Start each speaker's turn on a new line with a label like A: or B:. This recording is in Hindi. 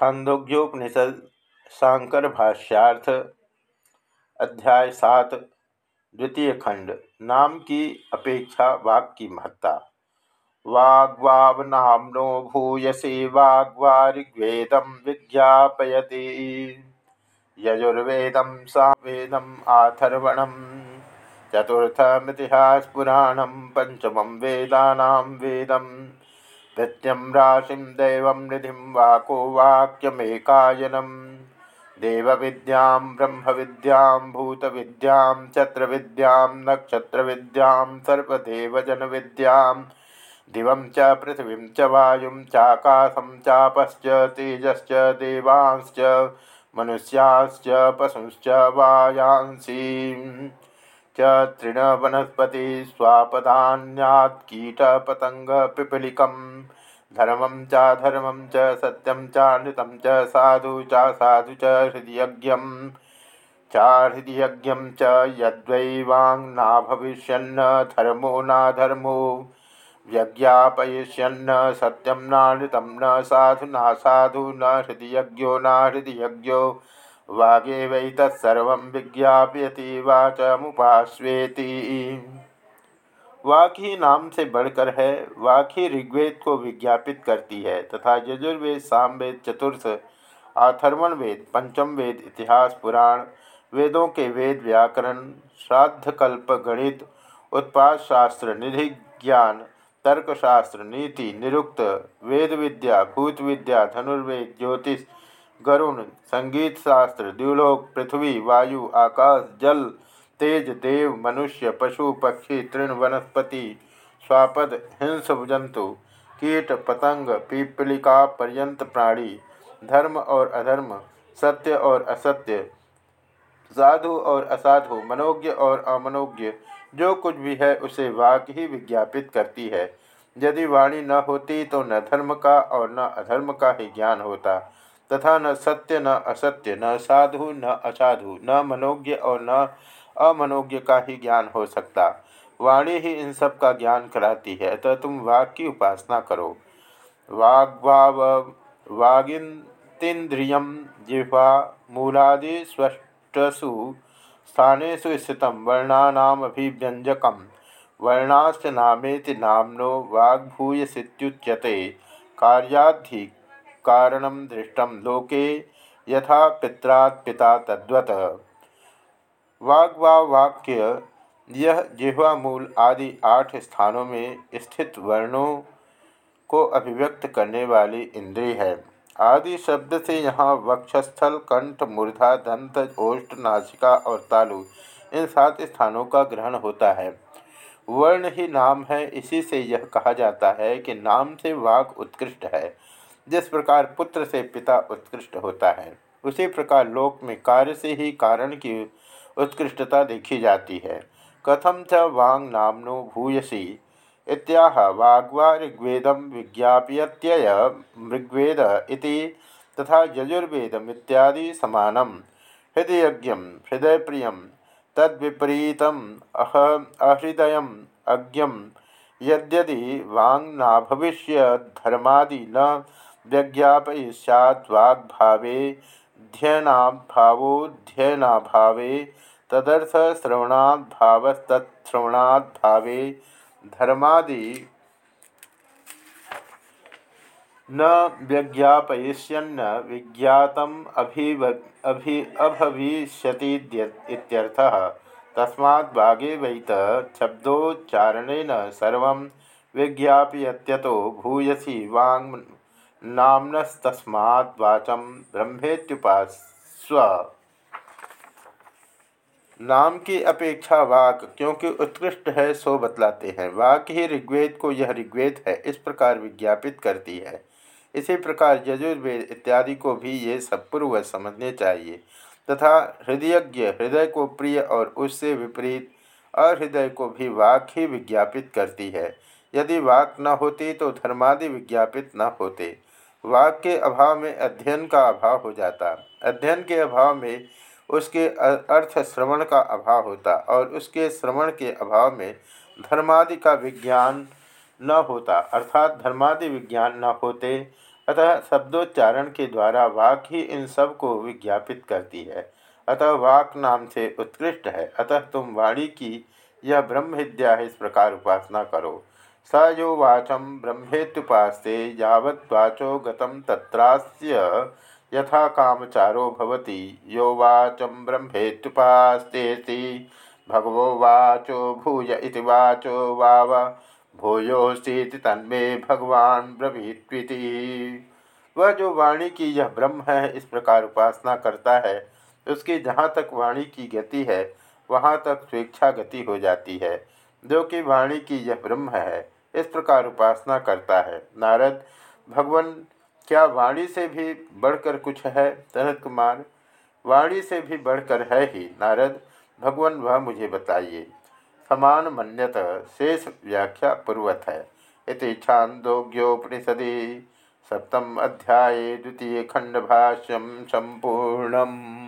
A: छांदोग्योपनिषद शांकर भाष्यार्थ, अध्याय सात, द्वितीय खंड, नाम की अपेक्षा, वाक की महत्ता। वाग्वाव वाग्वावनामनो भूयसी वाग्वाऋग्वेदम विज्ञापयति। यजुर्वेदम सावेदम आथर्वणम चतुर्थमितिहासपुराणम पंचम वेदानाम वेदम। नित्यं राशिं दैवं निधिं वाको वाक्यमेकायनं देवविद्यां, ब्रह्मविद्यां, भूतविद्यां चत्रविद्यां नक्षत्रविद्यां, सर्वदेवजनविद्यां। दिवं च पृथिवीं च वायुं चाकाशं चापश्च, तेजश्च, देवांश्च, मनुष्याश्च, पशुश्च, वायांसीं। च तृणवनस्पति स्वापदान्यात् कीटपतङ्गपिपलिकं धर्मं चाधर्मं च सत्यं चानृतं च साधु चा साधु च हृदयज्ञं चाहृदयज्ञं च यद्वैवाङ्ना भविष्यन्न धर्मो नाधर्मो व्यज्ञापयिष्यन्न सत्यं नानृतं न साधु ना साधु न हृदयज्ञो न हृदयज्ञो। वागे वै तत्सर्व विज्ञापयति वाचमुपास्वेति वाक ही नाम से बढ़कर है, वाक ही ऋग्वेद को विज्ञापित करती है, तथा यजुर्वेद, सामवेद, चतुर्थ आथर्वण वेद पंचम वेद इतिहास, पुराण, वेदों के वेद व्याकरण, श्राद्धकल्प, गणित उत्पाद शास्त्र निधि ज्ञान, तर्कशास्त्र, नीति, निरुक्त वेद विद्या भूत विद्या धनुर्वेद, ज्योतिष गरुण, संगीत शास्त्र, द्युलोक, पृथ्वी, वायु, आकाश, जल, तेज, देव, मनुष्य, पशु, पक्षी, तृण, वनस्पति, स्वापद, हिंस, जंतु, कीट, पतंग, पीपलिका, पर्यंत प्राणी, धर्म और अधर्म, सत्य और असत्य, साधु और असाधु, मनोज्ञ और अमनोज्ञ, जो कुछ भी है उसे वाक ही विज्ञापित करती है। यदि वाणी न होती तो न धर्म का और न अधर्म का ही ज्ञान होता। तथा न सत्य न असत्य, न साधु न असाधु, न मनोज्ञ और न अमनोज्ञ का ही ज्ञान हो सकता। वाणी ही इन सब का ज्ञान कराती है, अतः तुम वाग की उपासना करो। वाग्वाव वागिंद्रिय जिह्वा मूलादि स्वस्थसु स्थानेषु स्थित वर्णानामभिव्यंजक वर्णाश्च नामेति नामनो वाग्भूयसीच्यते कार्याधि कारण दृष्ट लोके यथा पित्रात् पिता तद्वत। वाग्वा वाक्य यह जिह्वा मूल आदि आठ स्थानों में स्थित वर्णों को अभिव्यक्त करने वाली इंद्रिय है। आदि शब्द से यहाँ वक्षस्थल, कंठ, मूर्धा, दंत, ओष्ठ, नासिका और तालु, इन सात स्थानों का ग्रहण होता है। वर्ण ही नाम है, इसी से यह कहा जाता है कि नाम से वाक उत्कृष्ट है। जिस प्रकार पुत्र से पिता उत्कृष्ट होता है, उसी प्रकार लोक में कार्य से ही कारण की उत्कृष्टता देखी जाती है। कथम च वांग नामनो भूयसी? इत्याह वाग्वा ऋग्वेदम विज्ञाप्यत्यय ऋग्वेद इति तथा यजुर्वेदमित्यादि समानम। हृदयज्ञ, हृदयप्रिय, तद्विपरीतम, अह अहृदय अज्ञम। यद्यदि वांग ना भविष्य धर्मादि न व्यज्ञापयिष्याद्वाग्भावे ध्ययनाभावोध्ययनाभावे तदर्थ श्रवणाभावस्तत्श्रवणाभावे धर्मादि न व्यज्ञापयिष्यन्न विज्ञातम अभिव, अभि अभविष्यतीत्यर्थः तस्मात् बागे वैत शब्दोच्चारणेन सर्व विज्ञापयत्यतो भूयसी वाङ् नामनस्तस्मात् वाचम ब्रह्मेत्युपास्व। नाम की अपेक्षा वाक, क्योंकि उत्कृष्ट है, सो बतलाते हैं। वाक ही ऋग्वेद को, यह ऋग्वेद है, इस प्रकार विज्ञापित करती है। इसी प्रकार यजुर्वेद इत्यादि को भी ये सब पूर्व समझने चाहिए। तथा हृदयज्ञ, हृदय को प्रिय और उससे विपरीत, अहृदय को भी वाक ही विज्ञापित करती है। यदि वाक न होती तो धर्मादि विज्ञापित न होते। वाक के अभाव में अध्ययन का अभाव हो जाता। अध्ययन के अभाव में उसके अर्थ श्रवण का अभाव होता और उसके श्रवण के अभाव में धर्मादि का विज्ञान न होता, अर्थात धर्मादि विज्ञान न होते। अतः शब्दोच्चारण के द्वारा वाक ही इन सबको विज्ञापित करती है। अतः वाक नाम से उत्कृष्ट है। अतः तुम वाणी की यह ब्रह्म विद्या इस प्रकार उपासना करो। स यो वाचम ब्रह्मेत्युपास्ते यावत्वाचो गतम तत्रास्य यथा कामचारो भवति। यो वाचम ब्रह्मेत्युपास्तेति। भगवो वाचो भूय इति वाचो वाव। भूयोस्ती तन्मे भगवान ब्रवीत्विति। वह जो वाणी की यह ब्रह्म है, इस प्रकार उपासना करता है, उसकी जहाँ तक वाणी की गति है, वहाँ तक स्वेच्छा गति हो जाती है। जो कि वाणी की यह ब्रह्म है इस प्रकार उपासना करता है। नारद, भगवान, क्या वाणी से भी बढ़कर कुछ है? सनत कुमार, वाणी से भी बढ़कर है ही। नारद, भगवान, वह मुझे बताइए। समान मन्यत, शेष व्याख्या पूर्वत है। इति छांदोग्योपनिषदि सप्तम अध्याय, द्वितीय खंडभाष्यम संपूर्णम।